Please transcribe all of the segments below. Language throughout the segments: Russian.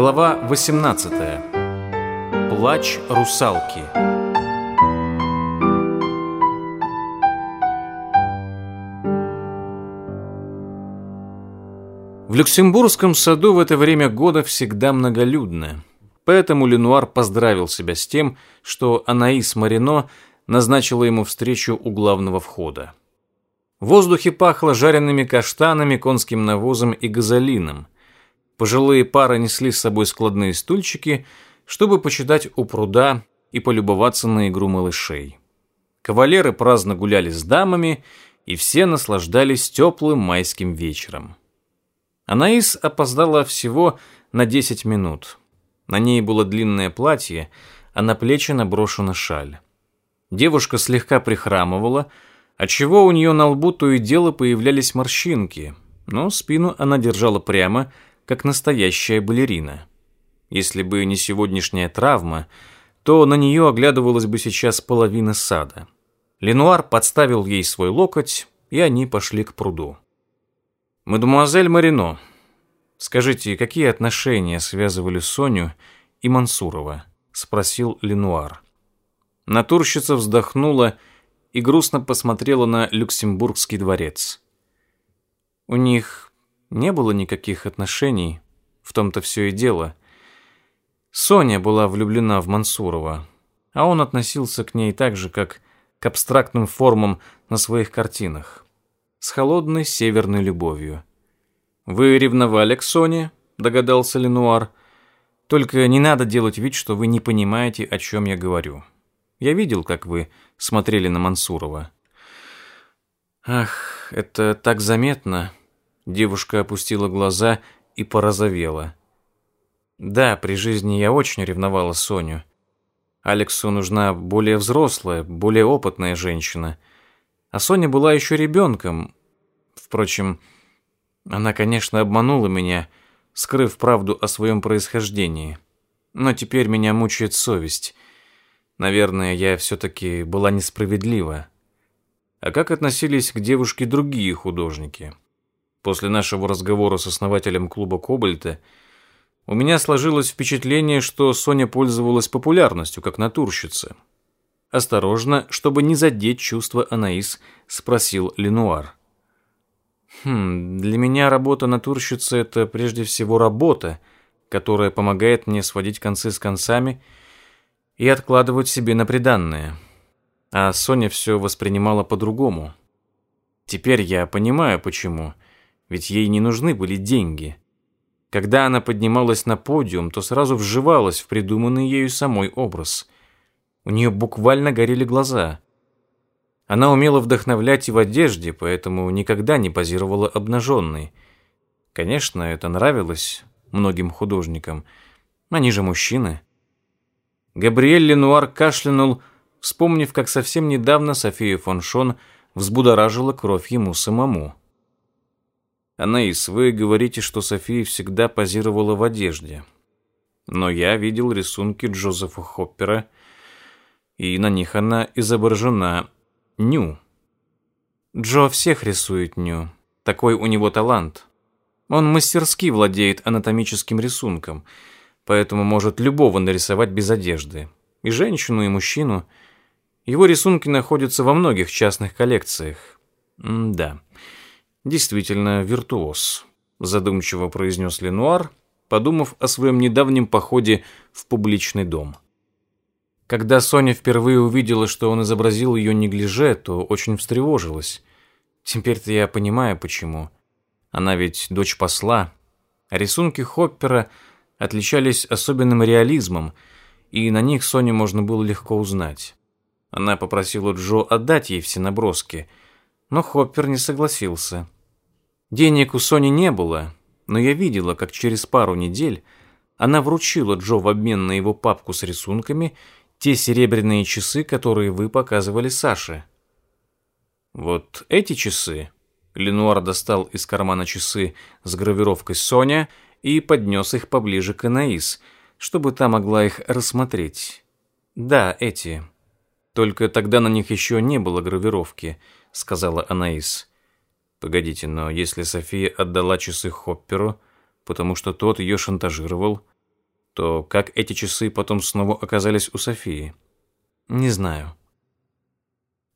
Глава 18. Плач русалки. В Люксембургском саду в это время года всегда многолюдно. Поэтому Ленуар поздравил себя с тем, что Анаис Марино назначила ему встречу у главного входа. В воздухе пахло жареными каштанами, конским навозом и газолином. Пожилые пары несли с собой складные стульчики, чтобы почитать у пруда и полюбоваться на игру малышей. Кавалеры праздно гуляли с дамами, и все наслаждались теплым майским вечером. Анаис опоздала всего на 10 минут. На ней было длинное платье, а на плечи наброшена шаль. Девушка слегка прихрамывала, отчего у нее на лбу то и дело появлялись морщинки, но спину она держала прямо – как настоящая балерина. Если бы не сегодняшняя травма, то на нее оглядывалась бы сейчас половина сада. Ленуар подставил ей свой локоть, и они пошли к пруду. «Мадемуазель Марино, скажите, какие отношения связывали Соню и Мансурова?» — спросил Ленуар. Натурщица вздохнула и грустно посмотрела на Люксембургский дворец. «У них не было никаких отношений, в том-то все и дело. Соня была влюблена в Мансурова, а он относился к ней так же, как к абстрактным формам на своих картинах, с холодной северной любовью. «Вы ревновали к Соне?» – догадался Ленуар. «Только не надо делать вид, что вы не понимаете, о чем я говорю. Я видел, как вы смотрели на Мансурова». «Ах, это так заметно», Девушка опустила глаза и порозовела. Да, при жизни я очень ревновала Соню. Алексу нужна более взрослая, более опытная женщина. А Соня была еще ребенком. Впрочем, она, конечно, обманула меня, скрыв правду о своем происхождении. Но теперь меня мучает совесть. Наверное, я все-таки была несправедлива. А как относились к девушке другие художники? После нашего разговора с основателем клуба «Кобальта» у меня сложилось впечатление, что Соня пользовалась популярностью как натурщица. Осторожно, чтобы не задеть чувства Анаис, спросил Ленуар. «Хм, для меня работа натурщицы – это прежде всего работа, которая помогает мне сводить концы с концами и откладывать себе на приданное. А Соня все воспринимала по-другому. Теперь я понимаю, почему» ведь ей не нужны были деньги. Когда она поднималась на подиум, то сразу вживалась в придуманный ею самой образ. У нее буквально горели глаза. Она умела вдохновлять и в одежде, поэтому никогда не позировала обнаженной. Конечно, это нравилось многим художникам. Они же мужчины. Габриэль Ленуар кашлянул, вспомнив, как совсем недавно София фон Шон взбудоражила кровь ему самому. Анаис, вы говорите, что София всегда позировала в одежде. Но я видел рисунки Джозефа Хоппера, и на них она изображена ню. Джо всех рисует ню. Такой у него талант. Он мастерски владеет анатомическим рисунком, поэтому может любого нарисовать без одежды. И женщину, и мужчину. Его рисунки находятся во многих частных коллекциях. М да действительно виртуоз», — задумчиво произнес Ленуар, подумав о своем недавнем походе в публичный дом. Когда Соня впервые увидела, что он изобразил ее неглиже, то очень встревожилась. Теперь-то я понимаю, почему. Она ведь дочь посла. Рисунки Хоппера отличались особенным реализмом, и на них Соню можно было легко узнать. Она попросила Джо отдать ей все наброски, но Хоппер не согласился. Денег у Сони не было, но я видела, как через пару недель она вручила Джо в обмен на его папку с рисунками те серебряные часы, которые вы показывали Саше. Вот эти часы. Ленуар достал из кармана часы с гравировкой Соня и поднес их поближе к Анаис, чтобы та могла их рассмотреть. Да, эти. Только тогда на них еще не было гравировки, сказала Анаис. Погодите, но если София отдала часы Хопперу, потому что тот ее шантажировал, то как эти часы потом снова оказались у Софии? Не знаю.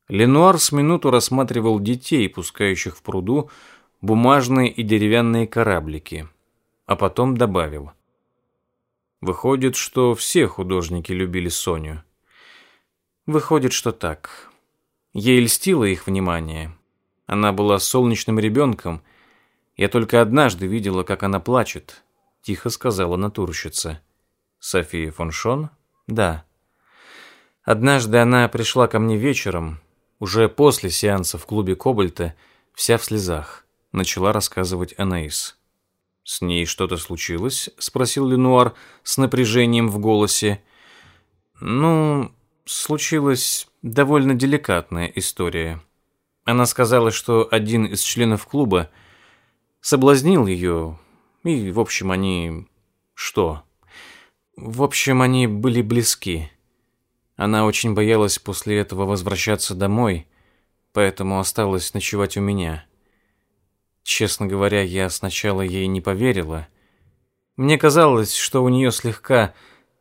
Ленуар с минуту рассматривал детей, пускающих в пруду бумажные и деревянные кораблики, а потом добавил. Выходит, что все художники любили Соню. Выходит, что так. Ей льстило их внимание, она была солнечным ребенком. Я только однажды видела, как она плачет», — тихо сказала натурщица. «София фон Шон?» «Да». Однажды она пришла ко мне вечером, уже после сеанса в клубе Кобальта, вся в слезах, начала рассказывать Анаис. «С ней что-то случилось?» — спросил Ленуар с напряжением в голосе. «Ну, случилась довольно деликатная история. Она сказала, что один из членов клуба соблазнил ее. И, в общем, они... Что? В общем, они были близки. Она очень боялась после этого возвращаться домой, поэтому осталась ночевать у меня. Честно говоря, я сначала ей не поверила. Мне казалось, что у нее слегка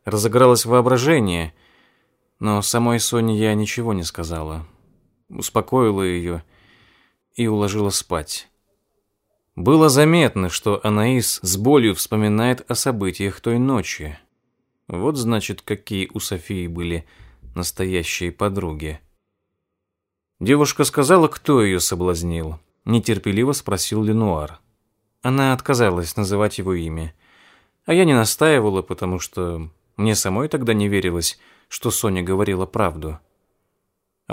разыгралось воображение, но самой Соне я ничего не сказала успокоила ее и уложила спать. Было заметно, что Анаис с болью вспоминает о событиях той ночи. Вот значит, какие у Софии были настоящие подруги. Девушка сказала, кто ее соблазнил. Нетерпеливо спросил Ленуар. Она отказалась называть его имя. А я не настаивала, потому что мне самой тогда не верилось, что Соня говорила правду.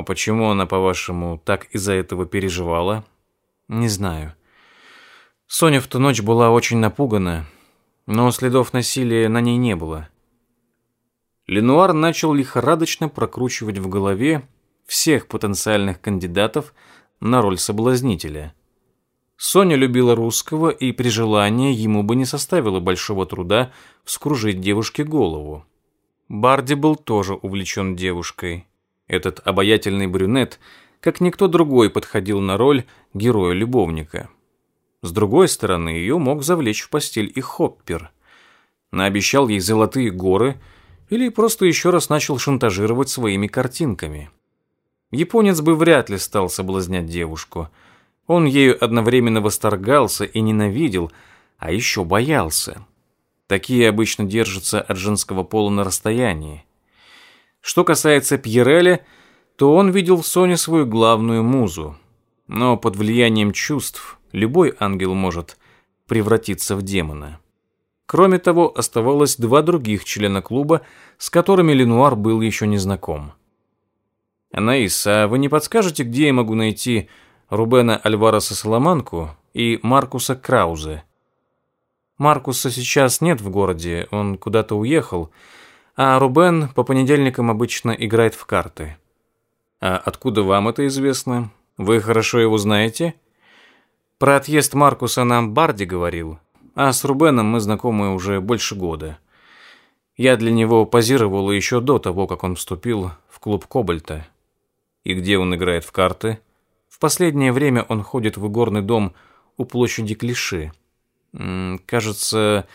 А почему она, по-вашему, так из-за этого переживала? Не знаю. Соня в ту ночь была очень напугана, но следов насилия на ней не было. Ленуар начал лихорадочно прокручивать в голове всех потенциальных кандидатов на роль соблазнителя. Соня любила русского, и при желании ему бы не составило большого труда вскружить девушке голову. Барди был тоже увлечен девушкой – этот обаятельный брюнет, как никто другой, подходил на роль героя-любовника. С другой стороны, ее мог завлечь в постель и Хоппер. Наобещал ей золотые горы или просто еще раз начал шантажировать своими картинками. Японец бы вряд ли стал соблазнять девушку. Он ею одновременно восторгался и ненавидел, а еще боялся. Такие обычно держатся от женского пола на расстоянии. Что касается Пьереля, то он видел в Соне свою главную музу. Но под влиянием чувств любой ангел может превратиться в демона. Кроме того, оставалось два других члена клуба, с которыми Ленуар был еще не знаком. «Анаис, вы не подскажете, где я могу найти Рубена Альвареса Соломанку и Маркуса Краузе?» «Маркуса сейчас нет в городе, он куда-то уехал». А Рубен по понедельникам обычно играет в карты. А откуда вам это известно? Вы хорошо его знаете? Про отъезд Маркуса нам Барди говорил, а с Рубеном мы знакомы уже больше года. Я для него позировала еще до того, как он вступил в клуб Кобальта. И где он играет в карты? В последнее время он ходит в игорный дом у площади Клиши. Кажется,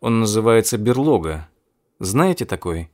он называется Берлога. Знаете такой?